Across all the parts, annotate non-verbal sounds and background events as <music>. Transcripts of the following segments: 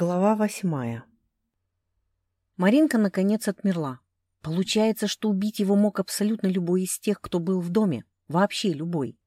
Глава восьмая Маринка наконец отмерла. Получается, что убить его мог абсолютно любой из тех, кто был в доме. Вообще любой.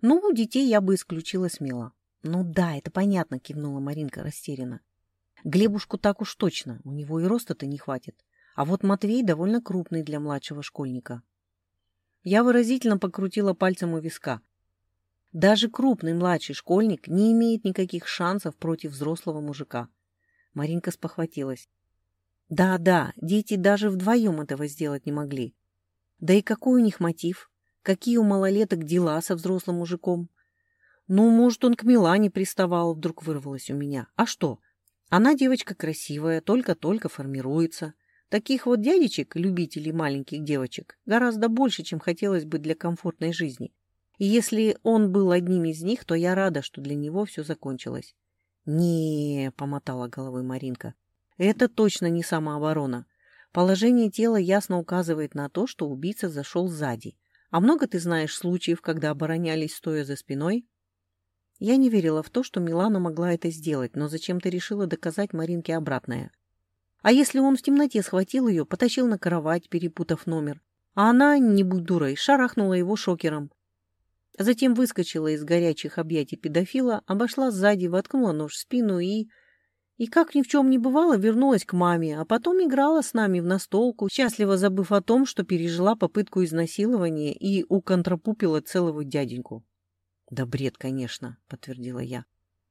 Ну, детей я бы исключила смело. Ну да, это понятно, кивнула Маринка растерянно. Глебушку так уж точно, у него и роста-то не хватит. А вот Матвей довольно крупный для младшего школьника. Я выразительно покрутила пальцем у виска. Даже крупный младший школьник не имеет никаких шансов против взрослого мужика. Маринка спохватилась. Да-да, дети даже вдвоем этого сделать не могли. Да и какой у них мотив? Какие у малолеток дела со взрослым мужиком? Ну, может, он к Милане приставал, вдруг вырвалось у меня. А что? Она девочка красивая, только-только формируется. Таких вот дядечек, любителей маленьких девочек, гораздо больше, чем хотелось бы для комфортной жизни. И если он был одним из них, то я рада, что для него все закончилось. не помотала головой Маринка. «Это точно не самооборона. Положение тела ясно указывает на то, что убийца зашел сзади. А много ты знаешь случаев, когда оборонялись, стоя за спиной?» Я не верила в то, что Милана могла это сделать, но зачем-то решила доказать Маринке обратное. А если он в темноте схватил ее, потащил на кровать, перепутав номер, а она, не будь дурой, шарахнула его шокером, Затем выскочила из горячих объятий педофила, обошла сзади, воткнула нож в спину и... И как ни в чем не бывало, вернулась к маме, а потом играла с нами в настолку, счастливо забыв о том, что пережила попытку изнасилования и уконтрапупила целого дяденьку. «Да бред, конечно», — подтвердила я.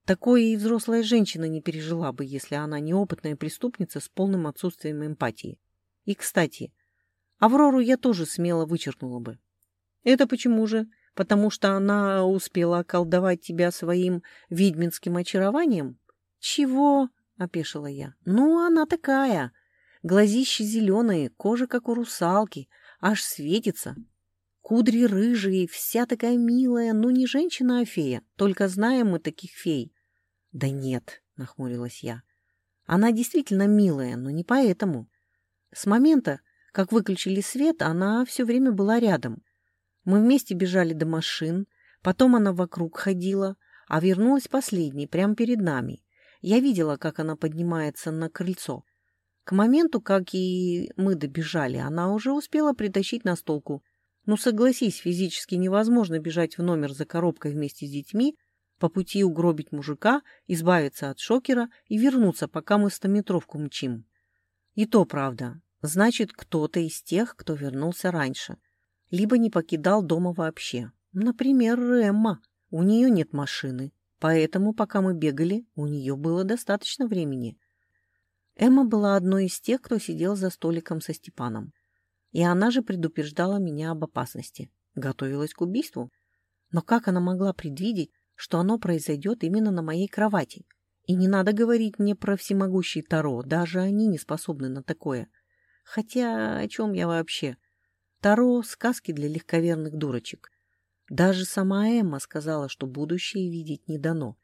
«Такое и взрослая женщина не пережила бы, если она неопытная преступница с полным отсутствием эмпатии. И, кстати, Аврору я тоже смело вычеркнула бы». «Это почему же?» Потому что она успела околдовать тебя своим ведьминским очарованием? Чего? — опешила я. Ну, она такая. Глазища зеленые, кожа как у русалки, аж светится. Кудри рыжие, вся такая милая, ну не женщина, а фея. Только знаем мы таких фей. Да нет, — нахмурилась я. Она действительно милая, но не поэтому. С момента, как выключили свет, она все время была рядом — мы вместе бежали до машин, потом она вокруг ходила, а вернулась последней, прямо перед нами. Я видела, как она поднимается на крыльцо. К моменту, как и мы добежали, она уже успела притащить настолку. Ну, согласись, физически невозможно бежать в номер за коробкой вместе с детьми, по пути угробить мужика, избавиться от шокера и вернуться, пока мы стометровку мчим. И то правда. Значит, кто-то из тех, кто вернулся раньше либо не покидал дома вообще. Например, Эмма. У нее нет машины, поэтому, пока мы бегали, у нее было достаточно времени. Эмма была одной из тех, кто сидел за столиком со Степаном. И она же предупреждала меня об опасности. Готовилась к убийству. Но как она могла предвидеть, что оно произойдет именно на моей кровати? И не надо говорить мне про всемогущий Таро, даже они не способны на такое. Хотя о чем я вообще? Таро — сказки для легковерных дурочек. Даже сама Эмма сказала, что будущее видеть не дано.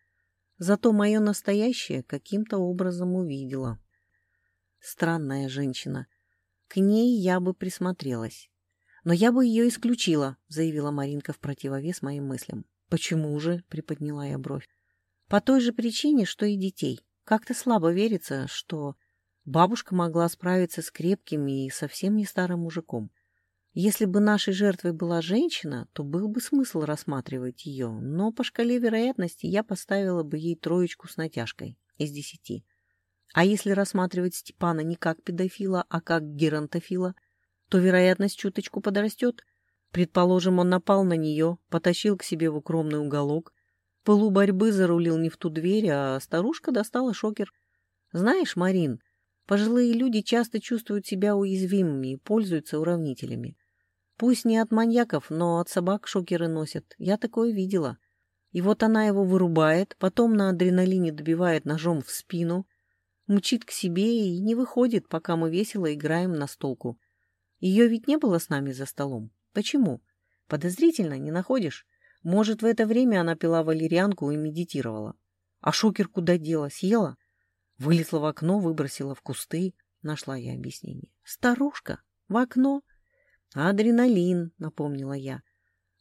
Зато мое настоящее каким-то образом увидела. Странная женщина. К ней я бы присмотрелась. Но я бы ее исключила, заявила Маринка в противовес моим мыслям. Почему же? приподняла я бровь. По той же причине, что и детей. Как-то слабо верится, что бабушка могла справиться с крепким и совсем не старым мужиком. Если бы нашей жертвой была женщина, то был бы смысл рассматривать ее, но по шкале вероятности я поставила бы ей троечку с натяжкой из десяти. А если рассматривать Степана не как педофила, а как геронтофила, то вероятность чуточку подрастет. Предположим, он напал на нее, потащил к себе в укромный уголок, в пылу борьбы зарулил не в ту дверь, а старушка достала шокер. Знаешь, Марин, Пожилые люди часто чувствуют себя уязвимыми и пользуются уравнителями. Пусть не от маньяков, но от собак шокеры носят. Я такое видела. И вот она его вырубает, потом на адреналине добивает ножом в спину, мчит к себе и не выходит, пока мы весело играем на столку. Ее ведь не было с нами за столом. Почему? Подозрительно, не находишь? Может, в это время она пила валерьянку и медитировала. А шокер куда дела? Съела? Вылезла в окно, выбросила в кусты. Нашла я объяснение. Старушка? В окно? Адреналин, напомнила я.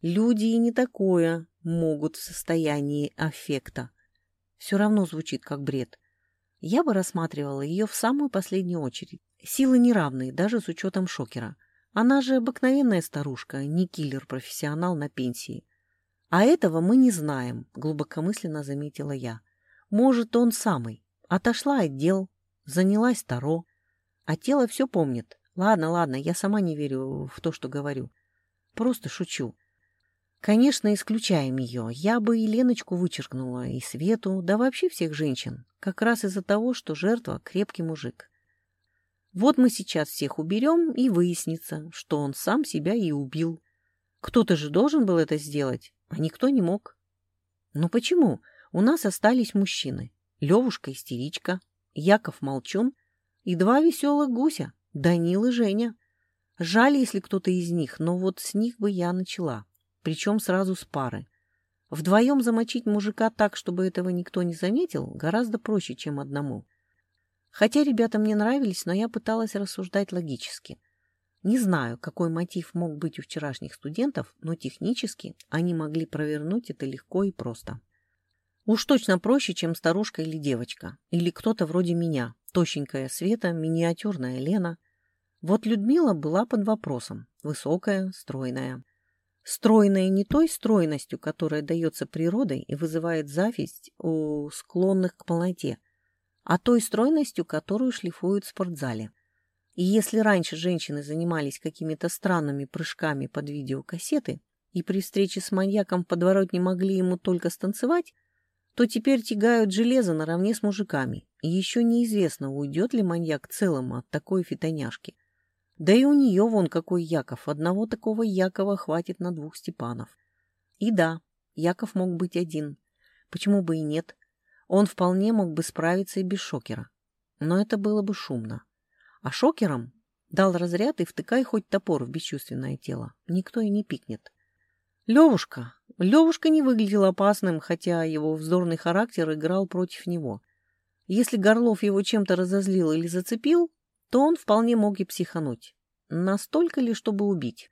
Люди и не такое могут в состоянии аффекта. Все равно звучит как бред. я бы рассматривала ее в самую последнюю очередь. Силы неравные, даже с учетом шокера. Она же обыкновенная старушка, не киллер-профессионал на пенсии. А этого мы не знаем, глубокомысленно заметила я. Может, он самый. Отошла от дел, занялась Таро. А тело все помнит. Ладно, ладно, я сама не верю в то, что говорю. Просто шучу. Конечно, исключаем ее. Я бы и Леночку вычеркнула, и Свету, да вообще всех женщин. Как раз из-за того, что жертва — крепкий мужик. Вот мы сейчас всех уберем, и выяснится, что он сам себя и убил. Кто-то же должен был это сделать, а никто не мог. Но почему? У нас остались мужчины. Левушка истеричка, Яков молчун и два веселых гуся, Данил и Женя. Жаль, если кто-то из них, но вот с них бы я начала причем сразу с пары. Вдвоем замочить мужика так, чтобы этого никто не заметил, гораздо проще, чем одному. Хотя ребята мне нравились, но я пыталась рассуждать логически. Не знаю, какой мотив мог быть у вчерашних студентов, но технически они могли провернуть это легко и просто. Уж точно проще, чем старушка или девочка. Или кто-то вроде меня, тощенькая Света, миниатюрная Лена. Вот Людмила была под вопросом. Высокая, стройная. Стройная не той стройностью, которая дается природой и вызывает зависть у склонных к полноте, а той стройностью, которую шлифуют в спортзале. И если раньше женщины занимались какими-то странными прыжками под видеокассеты и при встрече с маньяком подворотни могли ему только станцевать, то теперь тягают железо наравне с мужиками, и еще неизвестно, уйдет ли маньяк целым от такой фитоняшки. Да и у нее вон какой Яков. Одного такого Якова хватит на двух Степанов. И да, Яков мог быть один. Почему бы и нет? Он вполне мог бы справиться и без шокера. Но это было бы шумно. А шокером дал разряд и втыкай хоть топор в бесчувственное тело. Никто и не пикнет. Левушка. Левушка не выглядел опасным, хотя его вздорный характер играл против него. Если Горлов его чем-то разозлил или зацепил, то он вполне мог и психануть. Настолько ли, чтобы убить?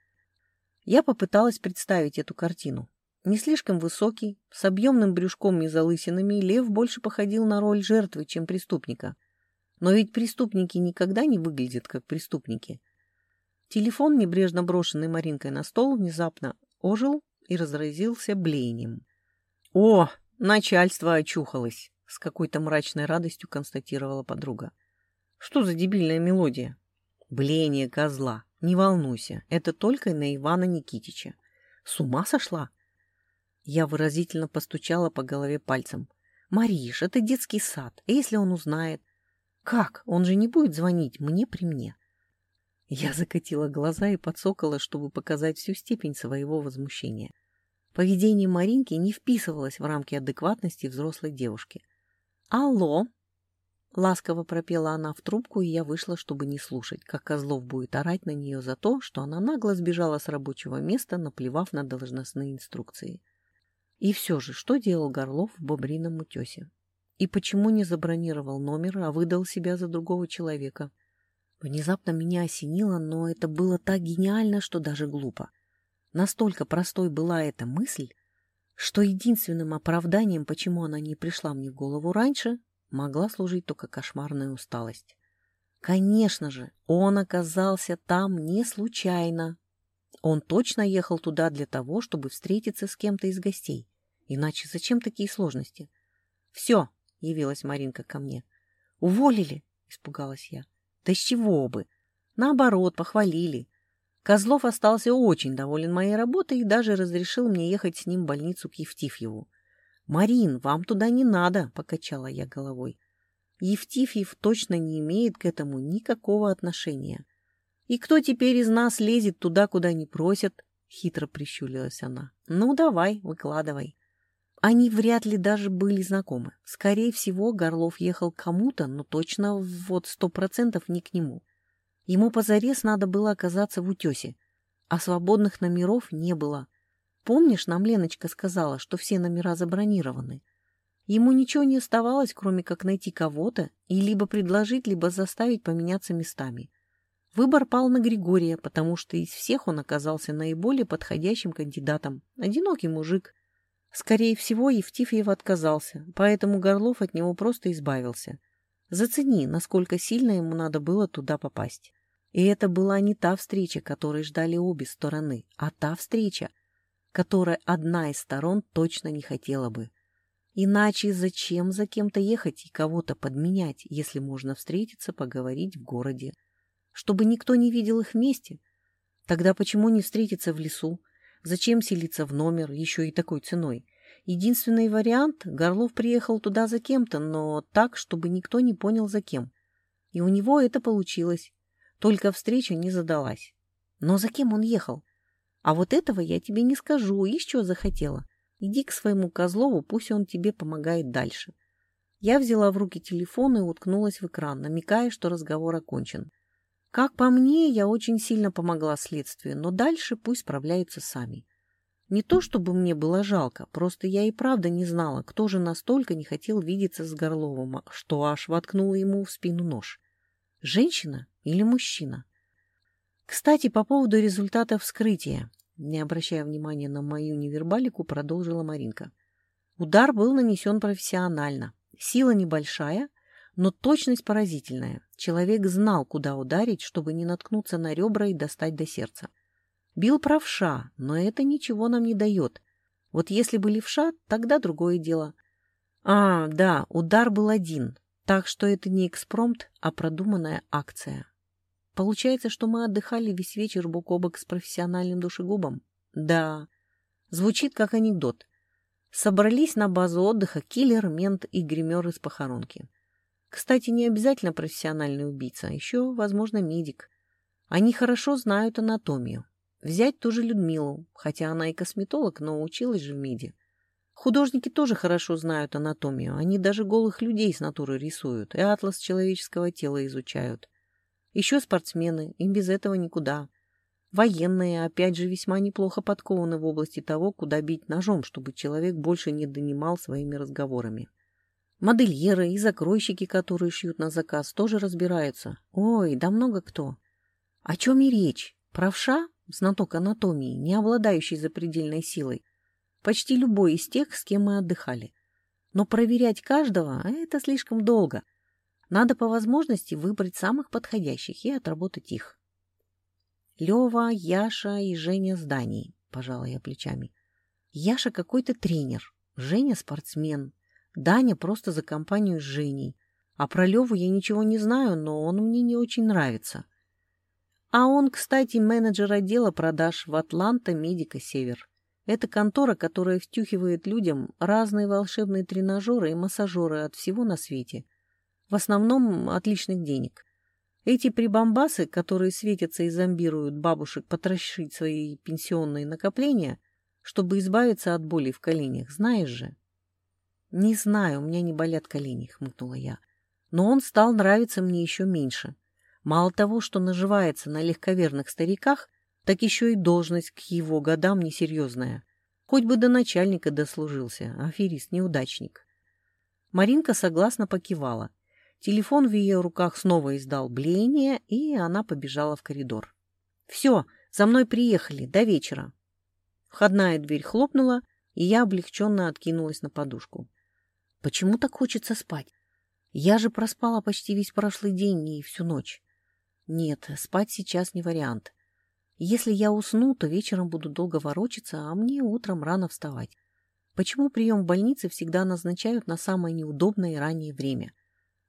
Я попыталась представить эту картину. Не слишком высокий, с объемным брюшком и залысинами, лев больше походил на роль жертвы, чем преступника. Но ведь преступники никогда не выглядят как преступники. Телефон, небрежно брошенный Маринкой на стол, внезапно ожил и разразился блеянием. «О, начальство очухалось!» — с какой-то мрачной радостью констатировала подруга. Что за дебильная мелодия? Бление козла. Не волнуйся, это только на Ивана Никитича. С ума сошла? Я выразительно постучала по голове пальцем. Мариш, это детский сад. А если он узнает? Как? Он же не будет звонить мне при мне. Я закатила глаза и подсокала, чтобы показать всю степень своего возмущения. Поведение Маринки не вписывалось в рамки адекватности взрослой девушки. «Алло!» Ласково пропела она в трубку, и я вышла, чтобы не слушать, как Козлов будет орать на нее за то, что она нагло сбежала с рабочего места, наплевав на должностные инструкции. И все же, что делал Горлов в Бобрином утесе? И почему не забронировал номер, а выдал себя за другого человека? Внезапно меня осенило, но это было так гениально, что даже глупо. Настолько простой была эта мысль, что единственным оправданием, почему она не пришла мне в голову раньше, могла служить только кошмарная усталость. Конечно же, он оказался там не случайно. Он точно ехал туда для того, чтобы встретиться с кем-то из гостей. Иначе зачем такие сложности? «Все», — явилась Маринка ко мне. «Уволили?» — испугалась я. «Да с чего бы? Наоборот, похвалили. Козлов остался очень доволен моей работой и даже разрешил мне ехать с ним в больницу к Евтифьеву. «Марин, вам туда не надо», — покачала я головой. Евтифьев точно не имеет к этому никакого отношения. «И кто теперь из нас лезет туда, куда не просят?» — хитро прищурилась она. «Ну, давай, выкладывай». Они вряд ли даже были знакомы. Скорее всего, Горлов ехал к кому-то, но точно вот сто процентов не к нему. Ему позарез надо было оказаться в утесе, а свободных номеров не было. Помнишь, нам Леночка сказала, что все номера забронированы? Ему ничего не оставалось, кроме как найти кого-то и либо предложить, либо заставить поменяться местами. Выбор пал на Григория, потому что из всех он оказался наиболее подходящим кандидатом. Одинокий мужик. Скорее всего, Евтифьев отказался, поэтому Горлов от него просто избавился. Зацени, насколько сильно ему надо было туда попасть. И это была не та встреча, которой ждали обе стороны, а та встреча, которой одна из сторон точно не хотела бы. Иначе зачем за кем-то ехать и кого-то подменять, если можно встретиться, поговорить в городе? Чтобы никто не видел их вместе? Тогда почему не встретиться в лесу? Зачем селиться в номер, еще и такой ценой? Единственный вариант — Горлов приехал туда за кем-то, но так, чтобы никто не понял за кем. И у него это получилось. Только встреча не задалась. Но за кем он ехал? А вот этого я тебе не скажу, еще захотела. Иди к своему Козлову, пусть он тебе помогает дальше. Я взяла в руки телефон и уткнулась в экран, намекая, что разговор окончен. Как по мне, я очень сильно помогла следствию, но дальше пусть справляются сами. Не то, чтобы мне было жалко, просто я и правда не знала, кто же настолько не хотел видеться с Горловым, что аж воткнула ему в спину нож. Женщина или мужчина? Кстати, по поводу результата вскрытия. Не обращая внимания на мою невербалику, продолжила Маринка. Удар был нанесен профессионально. Сила небольшая, но точность поразительная. Человек знал, куда ударить, чтобы не наткнуться на ребра и достать до сердца. Бил правша, но это ничего нам не дает. Вот если бы левша, тогда другое дело. А, да, удар был один, так что это не экспромт, а продуманная акция. Получается, что мы отдыхали весь вечер бок о бок с профессиональным душегубом? Да. Звучит как анекдот. Собрались на базу отдыха киллер, мент и гример из похоронки. Кстати, не обязательно профессиональный убийца, а еще, возможно, медик. Они хорошо знают анатомию. Взять ту же Людмилу, хотя она и косметолог, но училась же в МИДе. Художники тоже хорошо знают анатомию, они даже голых людей с натуры рисуют и атлас человеческого тела изучают. Еще спортсмены, им без этого никуда. Военные, опять же, весьма неплохо подкованы в области того, куда бить ножом, чтобы человек больше не донимал своими разговорами. Модельеры и закройщики, которые шьют на заказ, тоже разбираются. Ой, да много кто. О чем и речь? Правша? Знаток анатомии, не обладающий запредельной силой. Почти любой из тех, с кем мы отдыхали. Но проверять каждого – это слишком долго – надо по возможности выбрать самых подходящих и отработать их. Лева, Яша и Женя с Даней, пожала я плечами. Яша какой-то тренер, Женя спортсмен, Даня просто за компанию с Женей. А про Леву я ничего не знаю, но он мне не очень нравится. А он, кстати, менеджер отдела продаж в Атланта Медика Север. Это контора, которая втюхивает людям разные волшебные тренажеры и массажеры от всего на свете – в основном отличных денег. Эти прибамбасы, которые светятся и зомбируют бабушек потрошить свои пенсионные накопления, чтобы избавиться от боли в коленях, знаешь же? — Не знаю, у меня не болят колени, — хмыкнула я. Но он стал нравиться мне еще меньше. Мало того, что наживается на легковерных стариках, так еще и должность к его годам несерьезная. Хоть бы до начальника дослужился, аферист-неудачник. Маринка согласно покивала. Телефон в ее руках снова издал блеяние, и она побежала в коридор. «Все, за мной приехали, до вечера». Входная дверь хлопнула, и я облегченно откинулась на подушку. «Почему так хочется спать? Я же проспала почти весь прошлый день и всю ночь. Нет, спать сейчас не вариант. Если я усну, то вечером буду долго ворочаться, а мне утром рано вставать. Почему прием в больнице всегда назначают на самое неудобное и раннее время?»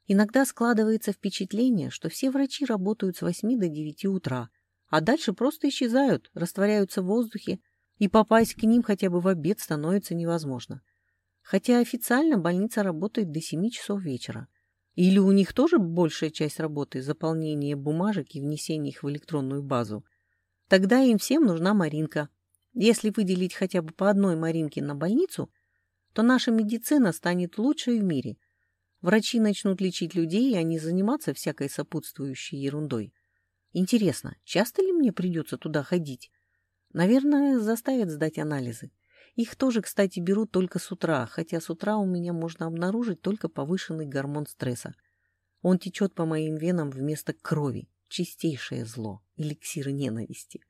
Иногда складывается впечатление, что все врачи работают с 8 до 9 утра, а дальше просто исчезают, растворяются в воздухе, и попасть к ним хотя бы в обед становится невозможно. Хотя официально больница работает до 7 часов вечера. Или у них тоже большая часть работы – заполнение бумажек и внесение их в электронную базу. Тогда им всем нужна Маринка. Если выделить хотя бы по одной Маринке на больницу, то наша медицина станет лучшей в мире – Врачи начнут лечить людей, а не заниматься всякой сопутствующей ерундой. Интересно, часто ли мне придется туда ходить? Наверное, заставят сдать анализы. Их тоже, кстати, берут только с утра, хотя с утра у меня можно обнаружить только повышенный гормон стресса. Он течет по моим венам вместо крови. Чистейшее зло, эликсир ненависти.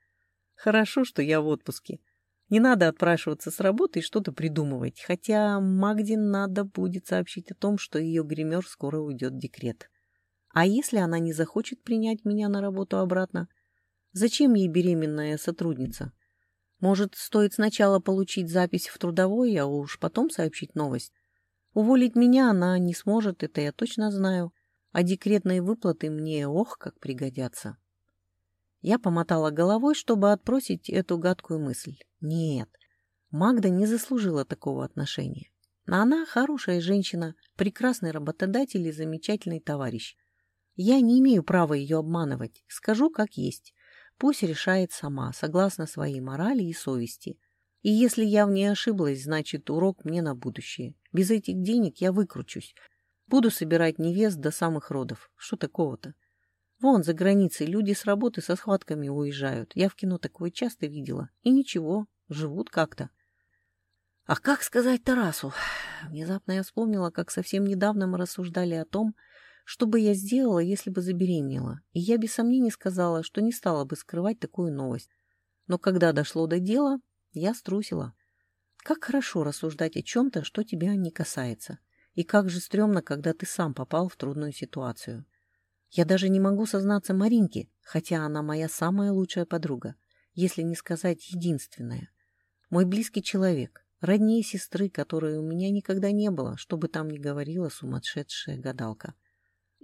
Хорошо, что я в отпуске. Не надо отпрашиваться с работы и что-то придумывать, хотя Магдин надо будет сообщить о том, что ее гример скоро уйдет в декрет. А если она не захочет принять меня на работу обратно? Зачем ей беременная сотрудница? Может, стоит сначала получить запись в трудовой, а уж потом сообщить новость? Уволить меня она не сможет, это я точно знаю, а декретные выплаты мне ох как пригодятся. Я помотала головой, чтобы отбросить эту гадкую мысль. Нет, Магда не заслужила такого отношения. Она хорошая женщина, прекрасный работодатель и замечательный товарищ. Я не имею права ее обманывать, скажу как есть. Пусть решает сама, согласно своей морали и совести. И если я в ней ошиблась, значит, урок мне на будущее. Без этих денег я выкручусь. Буду собирать невест до самых родов. Что такого-то? Вон, за границей люди с работы со схватками уезжают. Я в кино такое часто видела. И ничего, живут как-то. А как сказать Тарасу? <sighs> Внезапно я вспомнила, как совсем недавно мы рассуждали о том, что бы я сделала, если бы забеременела. И я без сомнений сказала, что не стала бы скрывать такую новость. Но когда дошло до дела, я струсила. Как хорошо рассуждать о чем-то, что тебя не касается. И как же стрёмно, когда ты сам попал в трудную ситуацию. Я даже не могу сознаться Маринке, хотя она моя самая лучшая подруга, если не сказать единственная. Мой близкий человек, роднее сестры, которой у меня никогда не было, что бы там ни говорила сумасшедшая гадалка.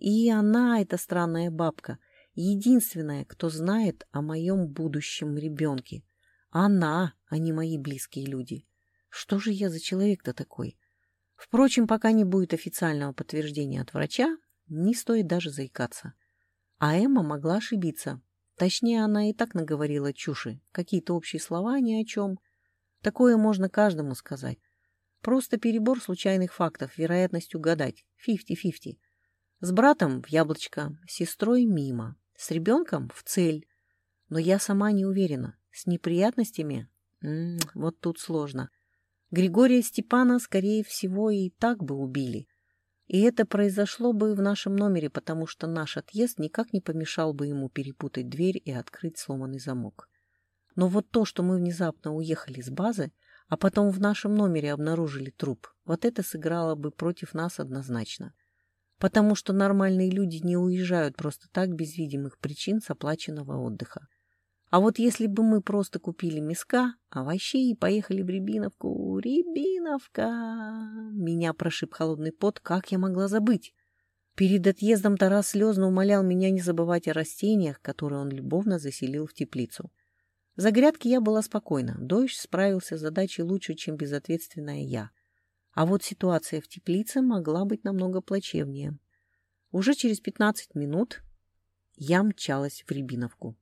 И она, эта странная бабка, единственная, кто знает о моем будущем ребенке. Она, а не мои близкие люди. Что же я за человек-то такой? Впрочем, пока не будет официального подтверждения от врача, не стоит даже заикаться. А Эмма могла ошибиться. Точнее, она и так наговорила чуши. Какие-то общие слова ни о чем. Такое можно каждому сказать. Просто перебор случайных фактов, вероятность угадать. Фифти-фифти. С братом в яблочко, с сестрой мимо, с ребенком в цель. Но я сама не уверена. С неприятностями? М -м, вот тут сложно. Григория Степана, скорее всего, и так бы убили. И это произошло бы в нашем номере, потому что наш отъезд никак не помешал бы ему перепутать дверь и открыть сломанный замок. Но вот то, что мы внезапно уехали с базы, а потом в нашем номере обнаружили труп, вот это сыграло бы против нас однозначно. Потому что нормальные люди не уезжают просто так без видимых причин с оплаченного отдыха. А вот если бы мы просто купили миска, овощей и поехали в Рябиновку... Рябиновка! Меня прошиб холодный пот, как я могла забыть? Перед отъездом Тарас слезно умолял меня не забывать о растениях, которые он любовно заселил в теплицу. За грядки я была спокойна, дождь справился с задачей лучше, чем безответственная я. А вот ситуация в теплице могла быть намного плачевнее. Уже через пятнадцать минут я мчалась в Рябиновку.